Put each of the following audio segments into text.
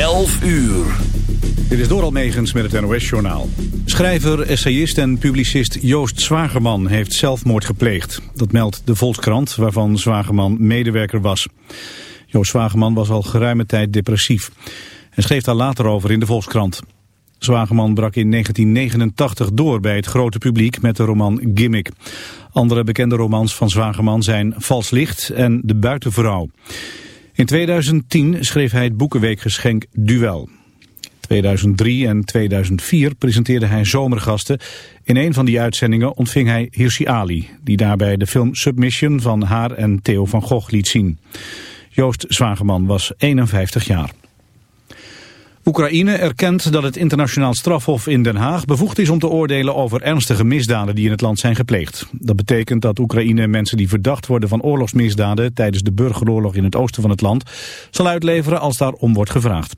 11 uur. Dit is Doral Megens met het NOS-journaal. Schrijver, essayist en publicist Joost Zwagerman heeft zelfmoord gepleegd. Dat meldt de Volkskrant, waarvan Zwagerman medewerker was. Joost Zwagerman was al geruime tijd depressief. en schreef daar later over in de Volkskrant. Zwagerman brak in 1989 door bij het grote publiek met de roman Gimmick. Andere bekende romans van Zwagerman zijn Vals Licht en De Buitenvrouw. In 2010 schreef hij het boekenweekgeschenk Duel. 2003 en 2004 presenteerde hij zomergasten. In een van die uitzendingen ontving hij Hirsi Ali, die daarbij de film Submission van haar en Theo van Gogh liet zien. Joost Zwageman was 51 jaar. Oekraïne erkent dat het internationaal strafhof in Den Haag bevoegd is om te oordelen over ernstige misdaden die in het land zijn gepleegd. Dat betekent dat Oekraïne mensen die verdacht worden van oorlogsmisdaden tijdens de burgeroorlog in het oosten van het land zal uitleveren als daarom wordt gevraagd.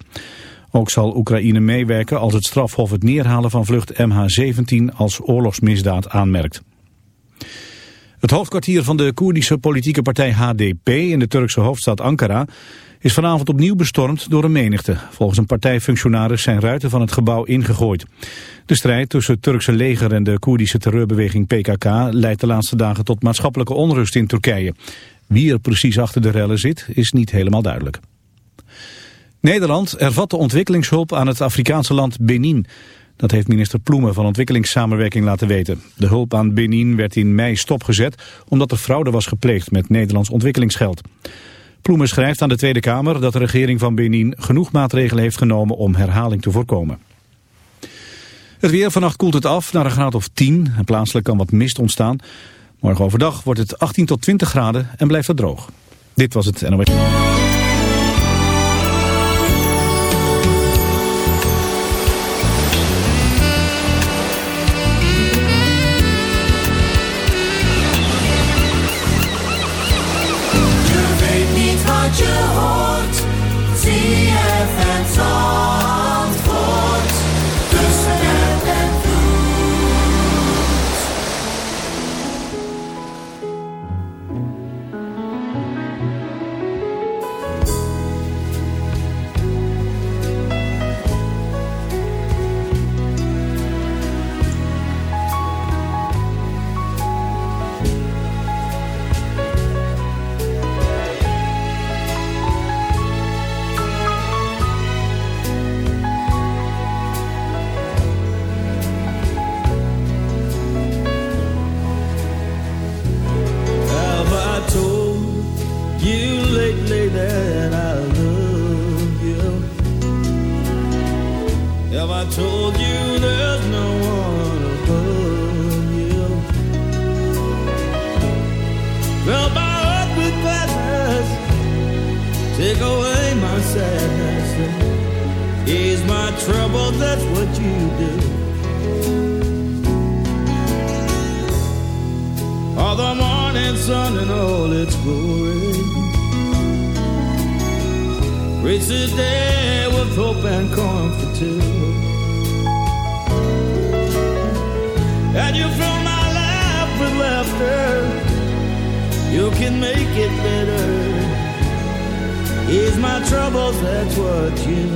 Ook zal Oekraïne meewerken als het strafhof het neerhalen van vlucht MH17 als oorlogsmisdaad aanmerkt. Het hoofdkwartier van de Koerdische politieke partij HDP in de Turkse hoofdstad Ankara is vanavond opnieuw bestormd door een menigte. Volgens een partijfunctionaris zijn ruiten van het gebouw ingegooid. De strijd tussen het Turkse leger en de Koerdische terreurbeweging PKK leidt de laatste dagen tot maatschappelijke onrust in Turkije. Wie er precies achter de rellen zit is niet helemaal duidelijk. Nederland hervat de ontwikkelingshulp aan het Afrikaanse land Benin. Dat heeft minister Ploemen van Ontwikkelingssamenwerking laten weten. De hulp aan Benin werd in mei stopgezet omdat er fraude was gepleegd met Nederlands ontwikkelingsgeld. Ploemen schrijft aan de Tweede Kamer dat de regering van Benin genoeg maatregelen heeft genomen om herhaling te voorkomen. Het weer, vannacht koelt het af naar een graad of 10 en plaatselijk kan wat mist ontstaan. Morgen overdag wordt het 18 tot 20 graden en blijft het droog. Dit was het NOS.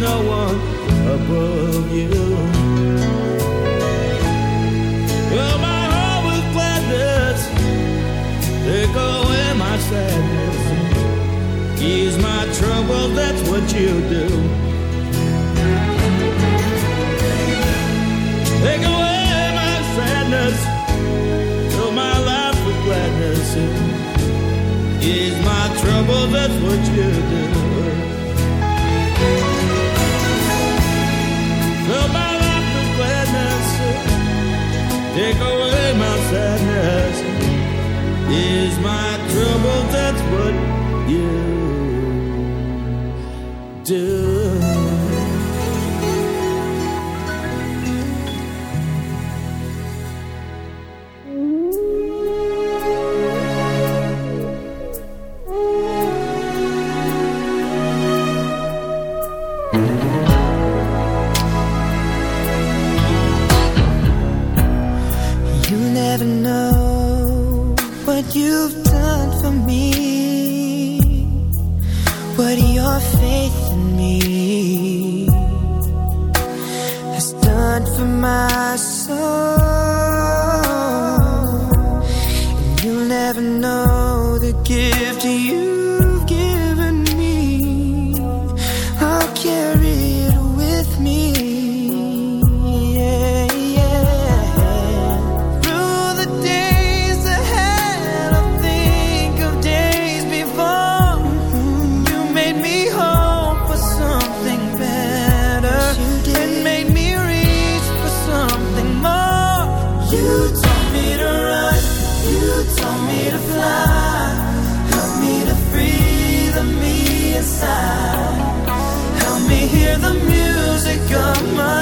no one above you. Fill my heart with gladness, take away my sadness, ease my trouble, that's what you do. Take away my sadness, fill my life with gladness, ease my trouble, that's what you do. take away my sadness is my trouble. That's what you do. got my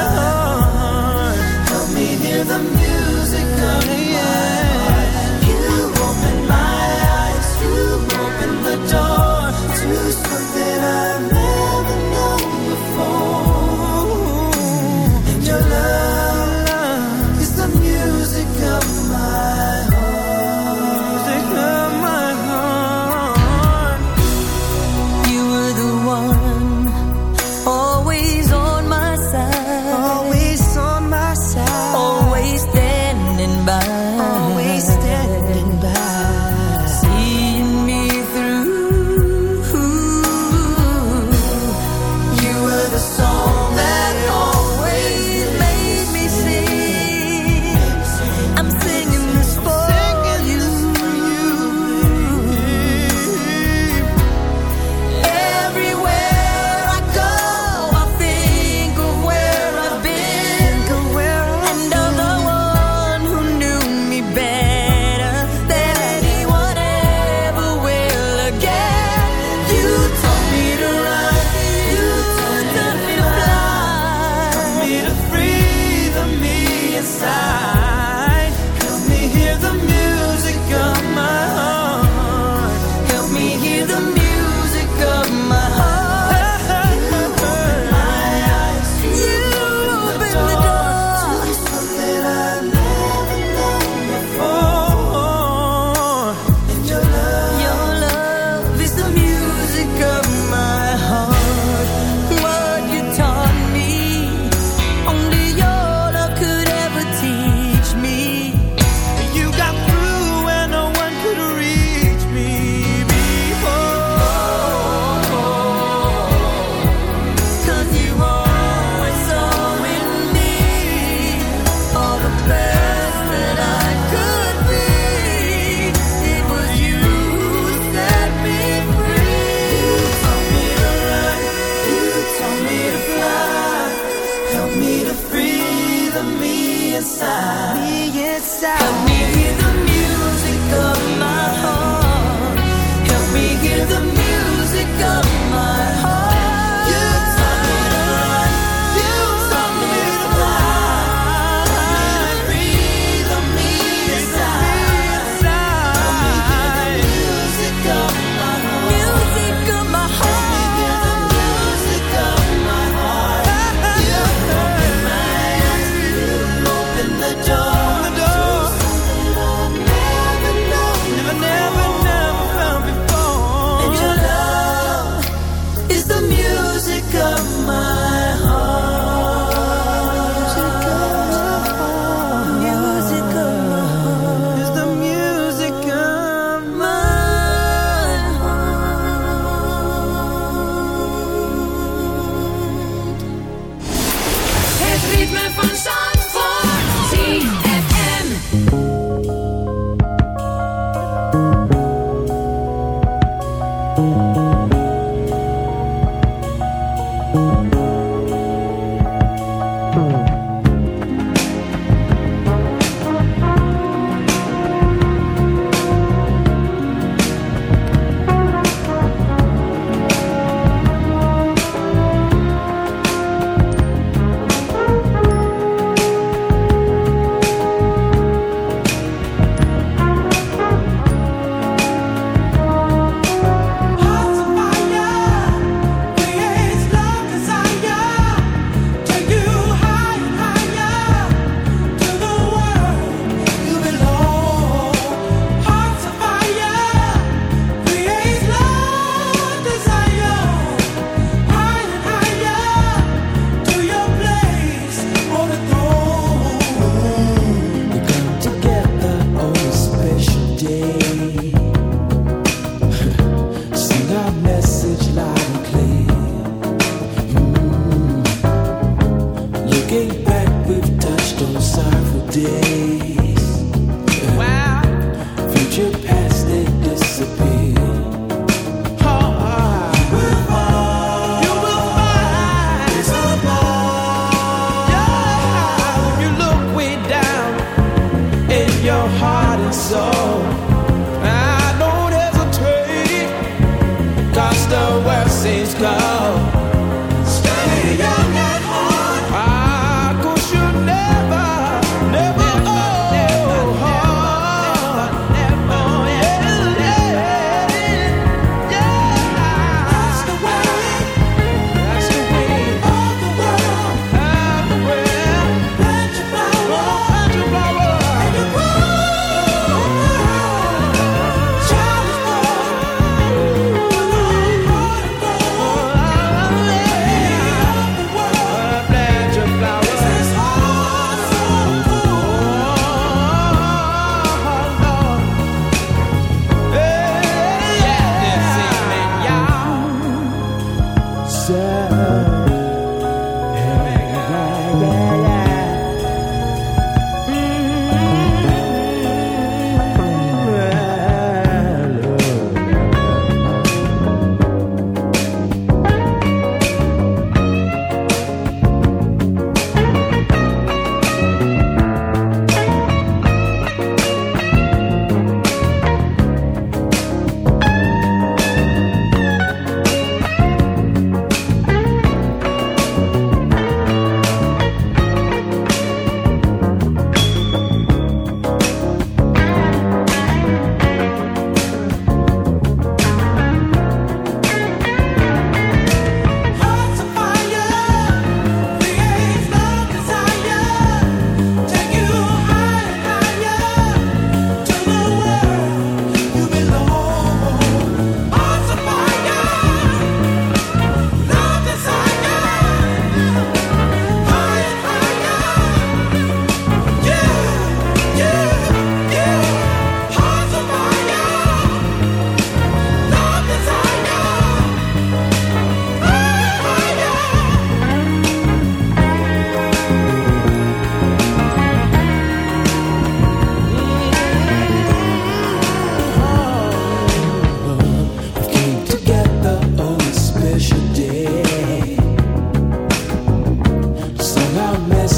Alice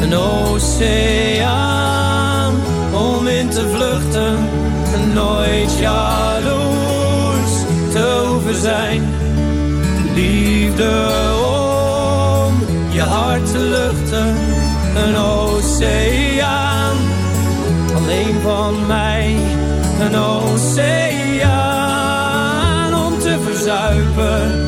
Een oceaan om in te vluchten. En nooit jaloers te hoeven zijn. Liefde om je hart te luchten. Een oceaan alleen van mij. Een oceaan om te verzuipen.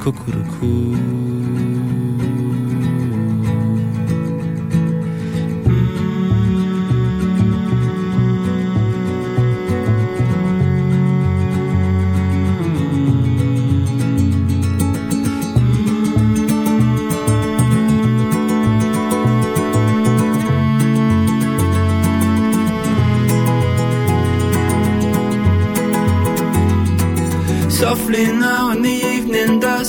Cuckoo-coo. Softly now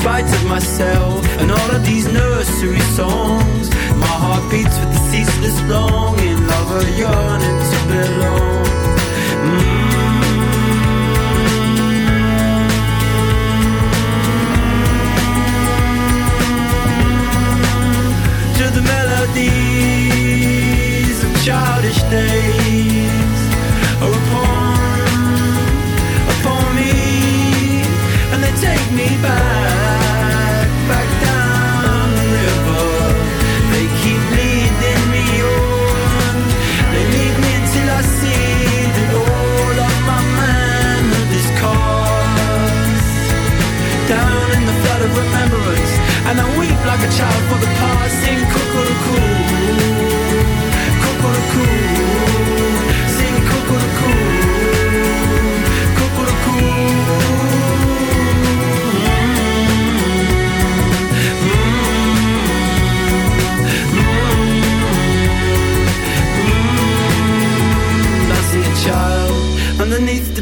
spite of myself and all of these nursery songs. My heart beats with the ceaseless longing a yearning to belong. Mm. To the melodies of childish days upon, like a child for the past. Sing cuckoo-cuckoo,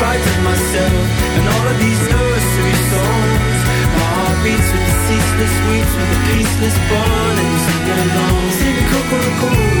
frighten myself And all of these nursery songs. My heart beats with the ceaseless weeds With the peaceless bond And you sing along. Singing cocoa cocoa.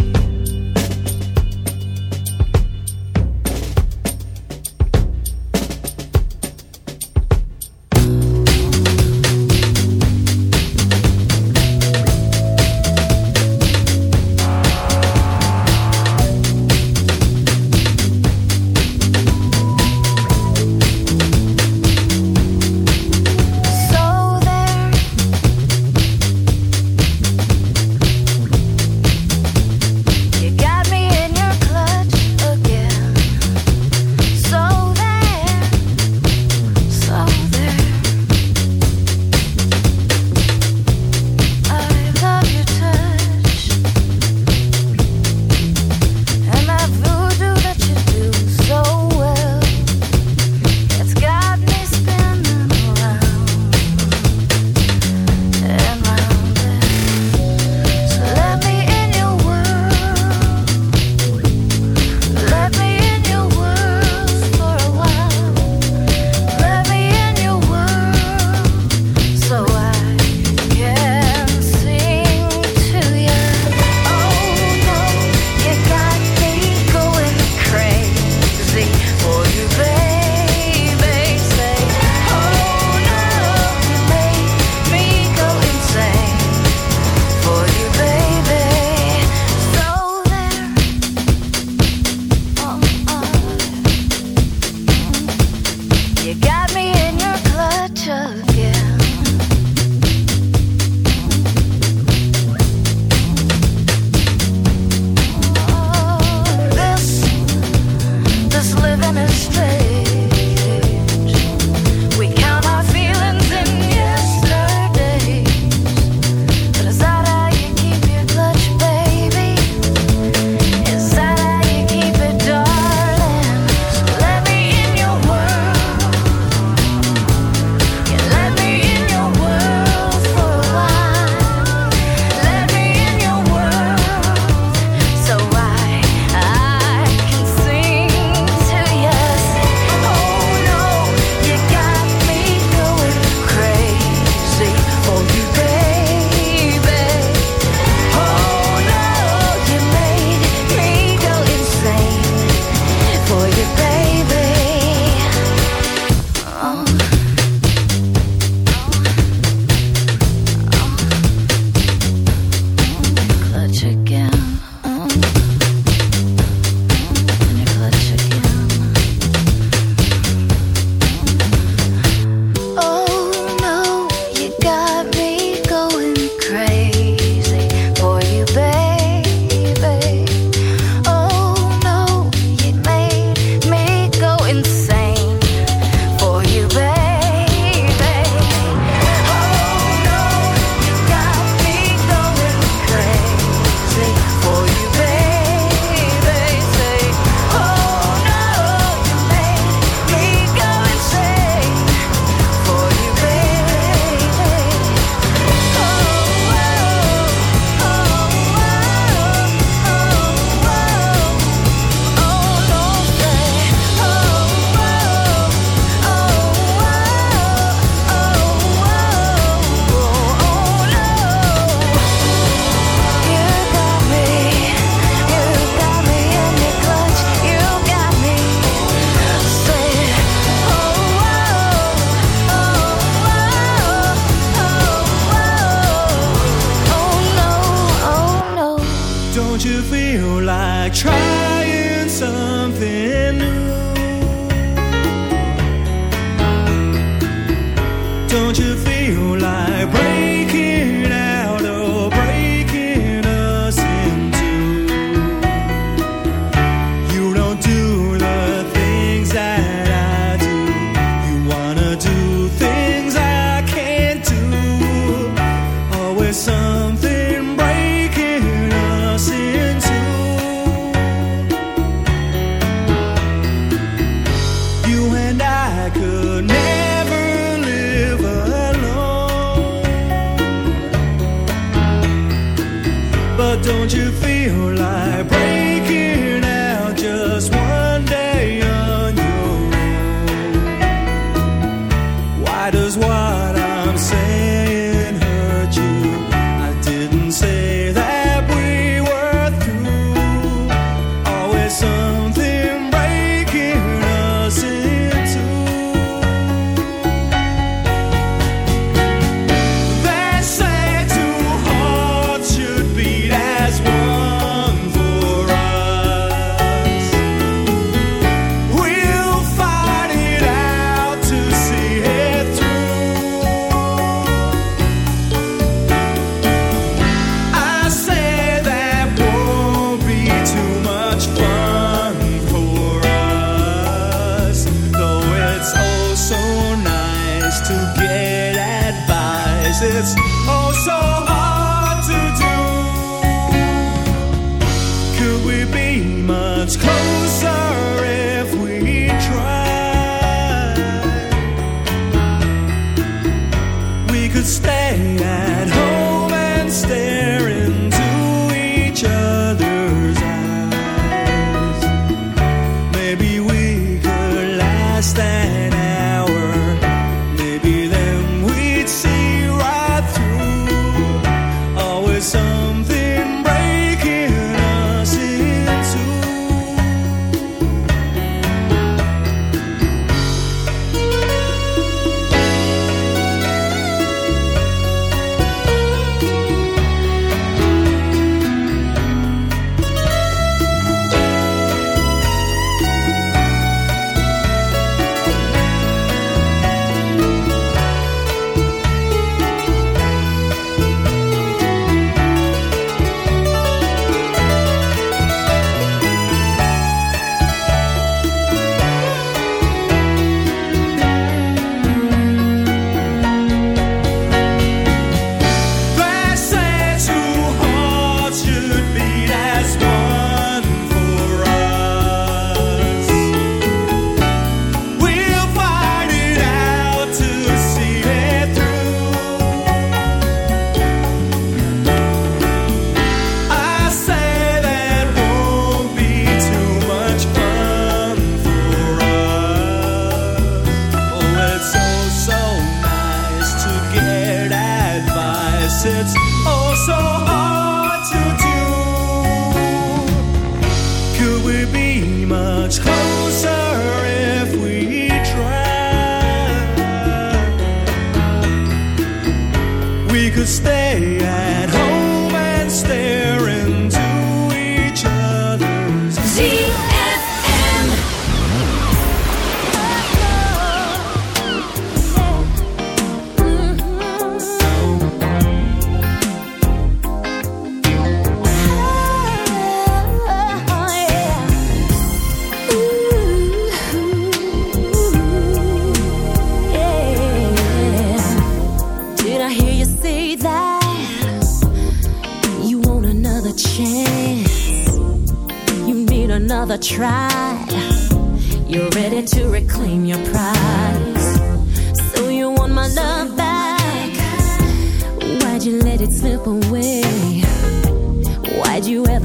Don't you feel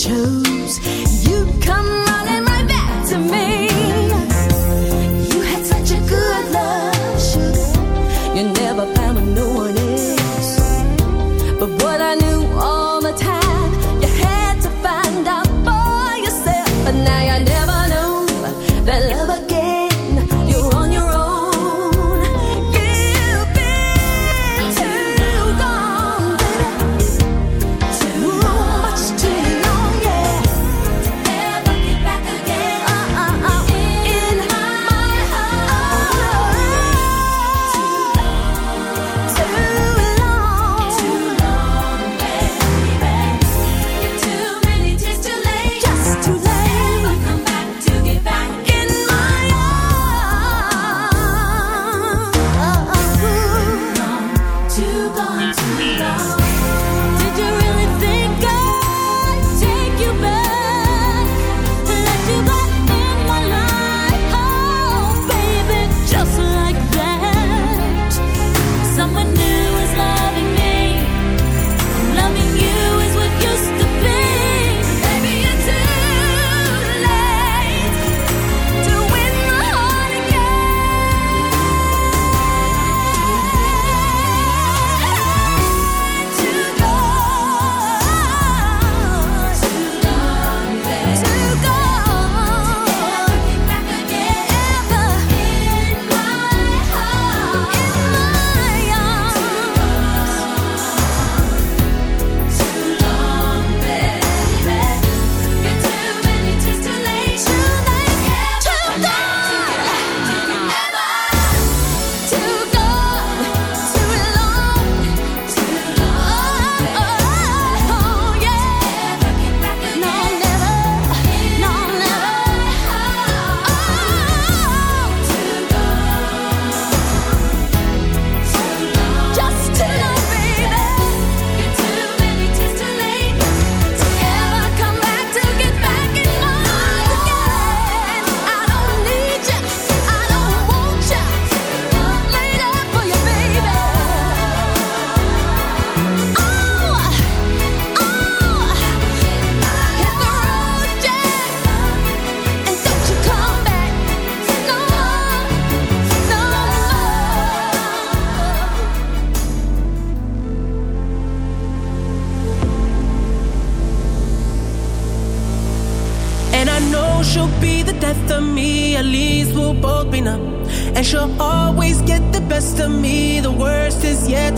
chose.